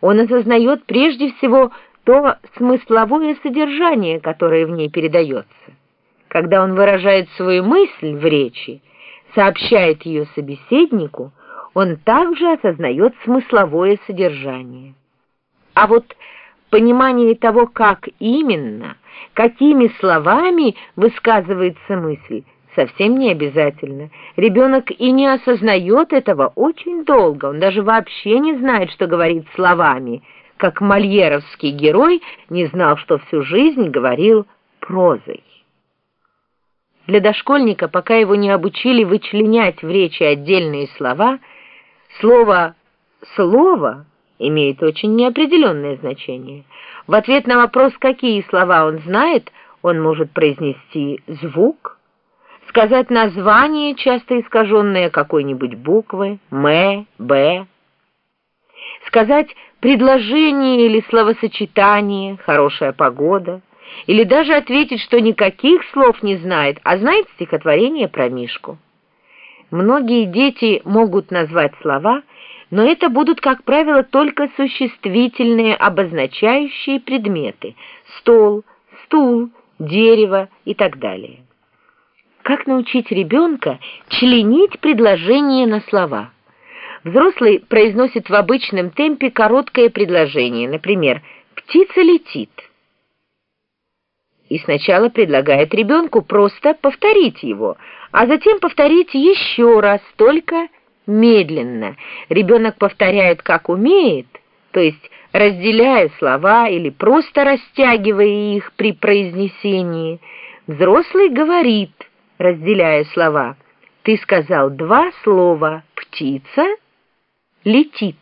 Он осознает прежде всего то смысловое содержание, которое в ней передается. Когда он выражает свою мысль в речи, сообщает ее собеседнику, он также осознает смысловое содержание. А вот понимание того, как именно, какими словами высказывается мысль, совсем не обязательно. Ребенок и не осознает этого очень долго, он даже вообще не знает, что говорит словами, как мольеровский герой не знал, что всю жизнь говорил прозой. Для дошкольника, пока его не обучили вычленять в речи отдельные слова, слово «слово» имеет очень неопределенное значение. В ответ на вопрос, какие слова он знает, он может произнести звук, сказать название, часто искаженное какой-нибудь буквы, «м», «б», сказать предложение или словосочетание, хорошая погода, или даже ответить, что никаких слов не знает, а знает стихотворение про Мишку. Многие дети могут назвать слова, но это будут, как правило, только существительные, обозначающие предметы – стол, стул, дерево и так далее. Как научить ребенка членить предложение на слова? Взрослый произносит в обычном темпе короткое предложение, например, «птица летит» и сначала предлагает ребенку просто повторить его, а затем повторить еще раз, только медленно. Ребенок повторяет, как умеет, то есть разделяя слова или просто растягивая их при произнесении. Взрослый говорит, разделяя слова, «Ты сказал два слова «птица» летит».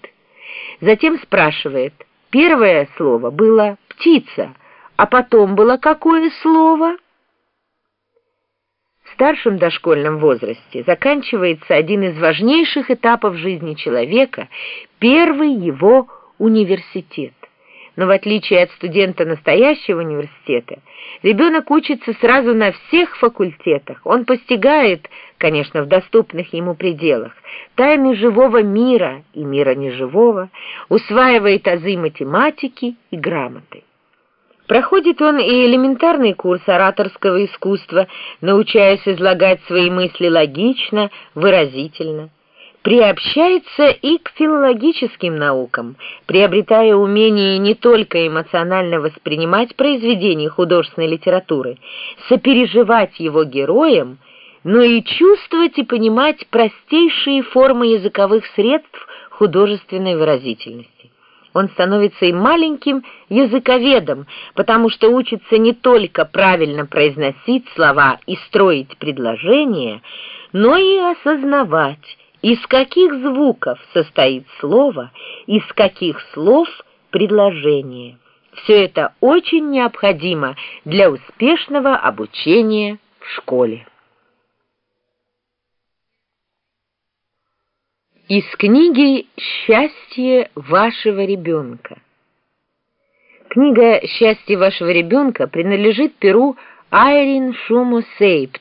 Затем спрашивает, первое слово было «птица», а потом было какое слово? В старшем дошкольном возрасте заканчивается один из важнейших этапов жизни человека, первый его университет. Но в отличие от студента настоящего университета, ребенок учится сразу на всех факультетах. Он постигает, конечно, в доступных ему пределах, тайны живого мира и мира неживого, усваивает азы математики и грамоты. Проходит он и элементарный курс ораторского искусства, научаясь излагать свои мысли логично, выразительно. Приобщается и к филологическим наукам, приобретая умение не только эмоционально воспринимать произведения художественной литературы, сопереживать его героям, но и чувствовать и понимать простейшие формы языковых средств художественной выразительности. Он становится и маленьким языковедом, потому что учится не только правильно произносить слова и строить предложения, но и осознавать, из каких звуков состоит слово, из каких слов предложение. Все это очень необходимо для успешного обучения в школе. Из книги «Счастье вашего ребенка». Книга «Счастье вашего ребенка» принадлежит перу Айрин Шумо Сейпт,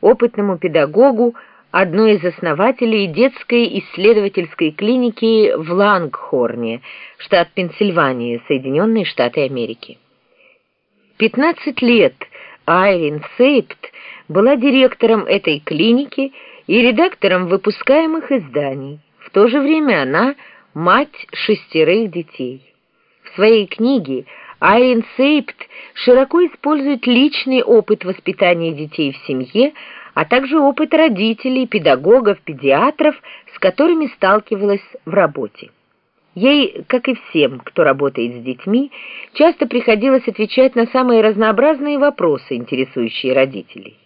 опытному педагогу, одной из основателей детской исследовательской клиники в Лангхорне, штат Пенсильвания, Соединенные Штаты Америки. 15 лет Айрин Сейпт была директором этой клиники и редактором выпускаемых изданий. В то же время она мать шестерых детей. В своей книге Айрин Сейпт широко использует личный опыт воспитания детей в семье, а также опыт родителей, педагогов, педиатров, с которыми сталкивалась в работе. Ей, как и всем, кто работает с детьми, часто приходилось отвечать на самые разнообразные вопросы, интересующие родителей.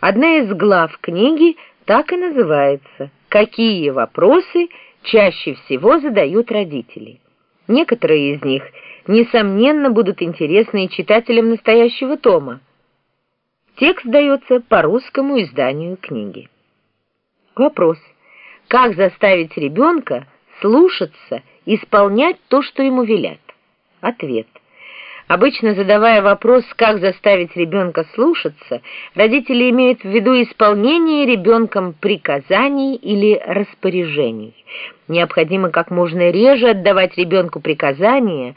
Одна из глав книги так и называется «Какие вопросы чаще всего задают родители?». Некоторые из них, несомненно, будут интересны читателям настоящего тома. Текст дается по русскому изданию книги. Вопрос. Как заставить ребенка слушаться, исполнять то, что ему велят? Ответ. Обычно задавая вопрос, как заставить ребенка слушаться, родители имеют в виду исполнение ребенком приказаний или распоряжений. Необходимо как можно реже отдавать ребенку приказания,